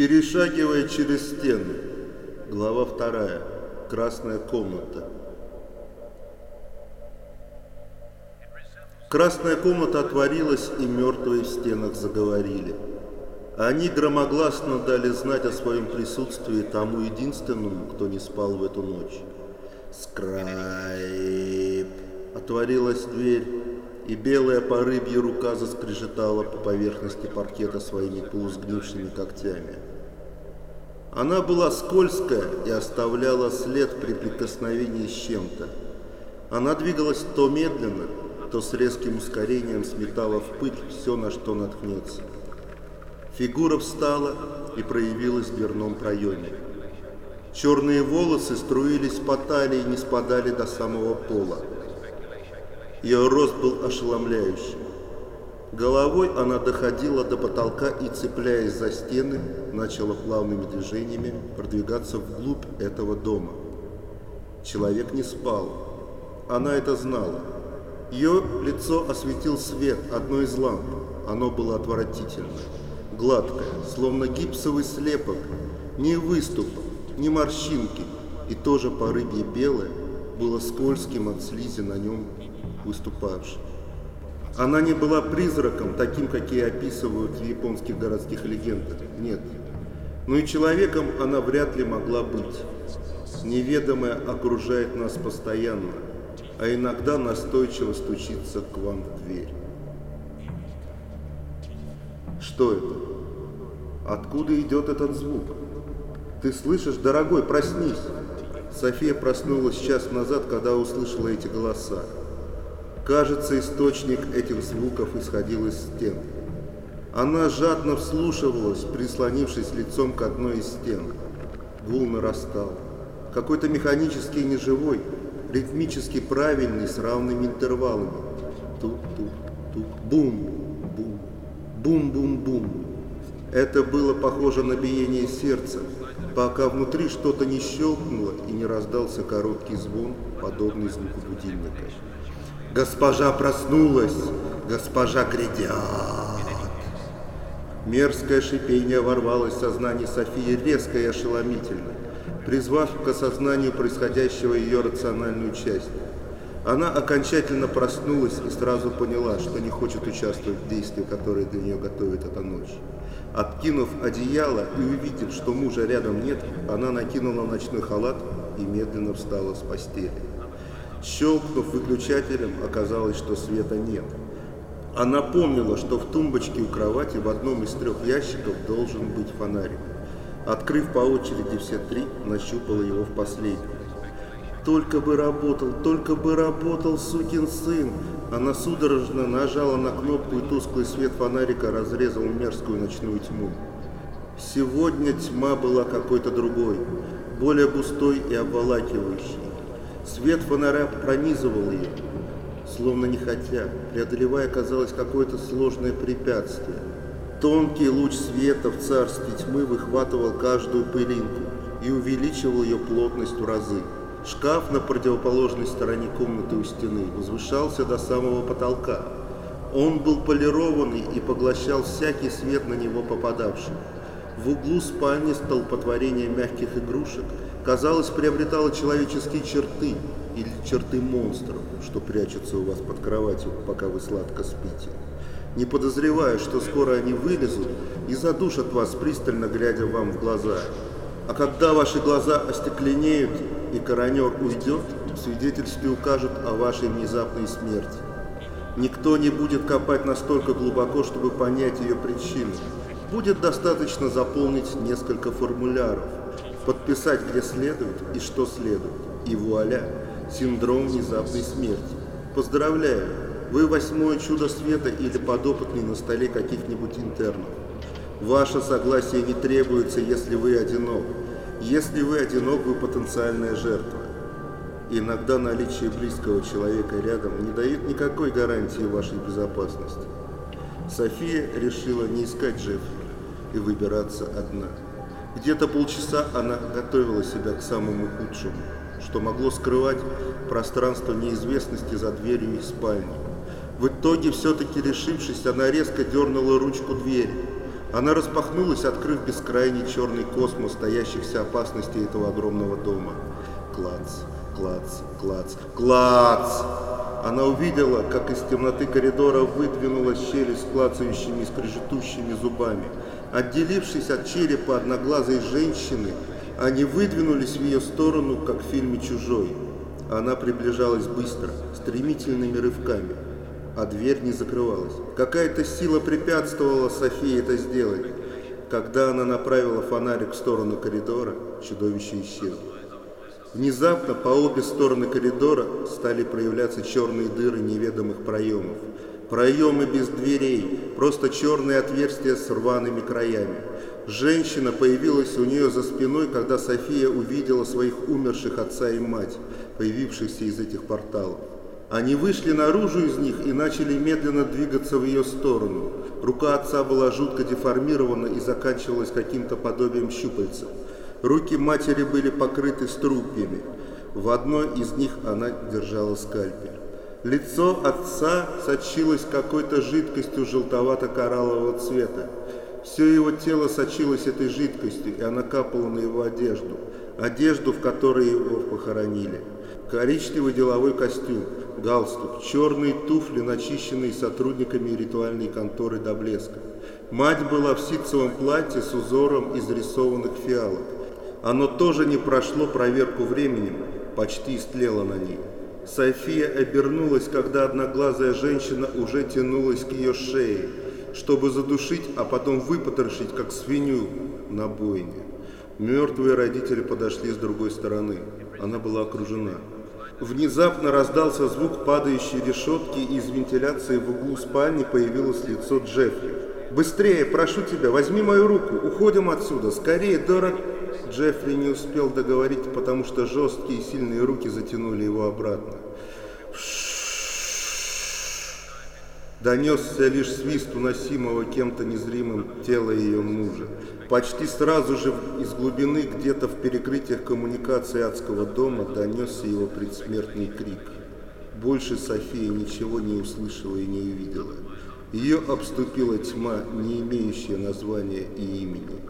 Перешагивая через стену. Глава вторая. Красная комната. Красная комната отворилась, и мертвые в стенах заговорили. Они громогласно дали знать о своем присутствии тому единственному, кто не спал в эту ночь. Скрайп. Отворилась дверь, и белая по рыбье рука заскрежетала по поверхности паркета своими полусгнившими когтями. Она была скользкая и оставляла след при прикосновении с чем-то. Она двигалась то медленно, то с резким ускорением сметала в пыль все, на что наткнется. Фигура встала и проявилась в дверном проеме. Черные волосы струились по талии и не спадали до самого пола. Ее рост был ошеломляющим. Головой она доходила до потолка и, цепляясь за стены, начала плавными движениями продвигаться вглубь этого дома. Человек не спал. Она это знала. Ее лицо осветил свет одной из ламп. Оно было отвратительное. Гладкое, словно гипсовый слепок, ни выступа, ни морщинки, и тоже по рыбье белое, было скользким от слизи на нем выступавшим. Она не была призраком, таким, какие описывают в японских городских легендах. Нет. Но и человеком она вряд ли могла быть. Неведомое окружает нас постоянно, а иногда настойчиво стучится к вам в дверь. Что это? Откуда идет этот звук? Ты слышишь, дорогой, проснись. София проснулась час назад, когда услышала эти голоса. Кажется, источник этих звуков исходил из стен. Она жадно вслушивалась, прислонившись лицом к одной из стен. Гул нарастал. Какой-то механический неживой, ритмически правильный, с равными интервалами. Тук-тук-тук, бум-бум, бум-бум-бум. Это было похоже на биение сердца, пока внутри что-то не щелкнуло и не раздался короткий звон, подобный звуку будильника. Госпожа проснулась, госпожа грядет. Мерзкое шипение ворвалось в сознание Софии резко и ошеломительно, призвав к осознанию происходящего ее рациональную часть. Она окончательно проснулась и сразу поняла, что не хочет участвовать в действии, которое для нее готовит эта ночь. Откинув одеяло и увидев, что мужа рядом нет, она накинула ночной халат и медленно встала с постели. Щелкнув выключателем, оказалось, что света нет. Она помнила, что в тумбочке у кровати в одном из трех ящиков должен быть фонарик. Открыв по очереди все три, нащупала его в последний. Только бы работал, только бы работал, сукин сын! Она судорожно нажала на кнопку, и тусклый свет фонарика разрезал мерзкую ночную тьму. Сегодня тьма была какой-то другой, более густой и обволакивающей. Свет фонаря пронизывал ее, словно не хотя, преодолевая, казалось, какое-то сложное препятствие. Тонкий луч света в царстве тьмы выхватывал каждую пылинку и увеличивал ее плотность в разы. Шкаф на противоположной стороне комнаты у стены возвышался до самого потолка. Он был полированный и поглощал всякий свет на него попадавший. В углу спальни столпотворение мягких игрушек – казалось, приобретала человеческие черты или черты монстров, что прячутся у вас под кроватью, пока вы сладко спите. Не подозревая, что скоро они вылезут и задушат вас, пристально глядя вам в глаза. А когда ваши глаза остекленеют и коронер уйдет, свидетельстве укажут о вашей внезапной смерти. Никто не будет копать настолько глубоко, чтобы понять ее причину. Будет достаточно заполнить несколько формуляров, подписать где следует и что следует. И вуаля, синдром внезапной смерти. Поздравляю, вы восьмое чудо света или подопытный на столе каких-нибудь интернов. Ваше согласие не требуется, если вы одинок. Если вы одинок, вы потенциальная жертва. Иногда наличие близкого человека рядом не дает никакой гарантии вашей безопасности. София решила не искать Джеффри и выбираться одна. Где-то полчаса она готовила себя к самому худшему, что могло скрывать пространство неизвестности за дверью их спальни. В итоге, все-таки решившись, она резко дернула ручку двери. Она распахнулась, открыв бескрайний черный космос стоящихся опасностей этого огромного дома. Клац, клац, клац, клац! Она увидела, как из темноты коридора выдвинулась щель с клацающими и скрежетущими зубами. Отделившись от черепа одноглазой женщины, они выдвинулись в ее сторону, как в фильме «Чужой». Она приближалась быстро, стремительными рывками а дверь не закрывалась. Какая-то сила препятствовала Софии это сделать. Когда она направила фонарик в сторону коридора, чудовище исчезло. Внезапно по обе стороны коридора стали проявляться черные дыры неведомых проемов. Проемы без дверей, просто черные отверстия с рваными краями. Женщина появилась у нее за спиной, когда София увидела своих умерших отца и мать, появившихся из этих порталов. Они вышли наружу из них и начали медленно двигаться в ее сторону. Рука отца была жутко деформирована и заканчивалась каким-то подобием щупальца. Руки матери были покрыты струпьями. В одной из них она держала скальпель. Лицо отца сочилось какой-то жидкостью желтовато-кораллового цвета. Все его тело сочилось этой жидкостью, и она капала на его одежду, одежду, в которой его похоронили. Коричневый деловой костюм, галстук, черные туфли, начищенные сотрудниками ритуальной конторы до блеска. Мать была в ситцевом платье с узором изрисованных фиалок. Оно тоже не прошло проверку временем, почти истлело на ней. София обернулась, когда одноглазая женщина уже тянулась к ее шее, чтобы задушить, а потом выпотрошить, как свинью на бойне. Мертвые родители подошли с другой стороны. Она была окружена. Внезапно раздался звук падающей решетки, и из вентиляции в углу спальни появилось лицо Джеффри. «Быстрее, прошу тебя, возьми мою руку, уходим отсюда, скорее, дорог...» Джеффри не успел договорить, потому что жесткие и сильные руки затянули его обратно. Донесся лишь свист уносимого кем-то незримым тела ее мужа. Почти сразу же из глубины, где-то в перекрытиях коммуникации адского дома, донесся его предсмертный крик. Больше София ничего не услышала и не увидела. Ее обступила тьма, не имеющая названия и имени.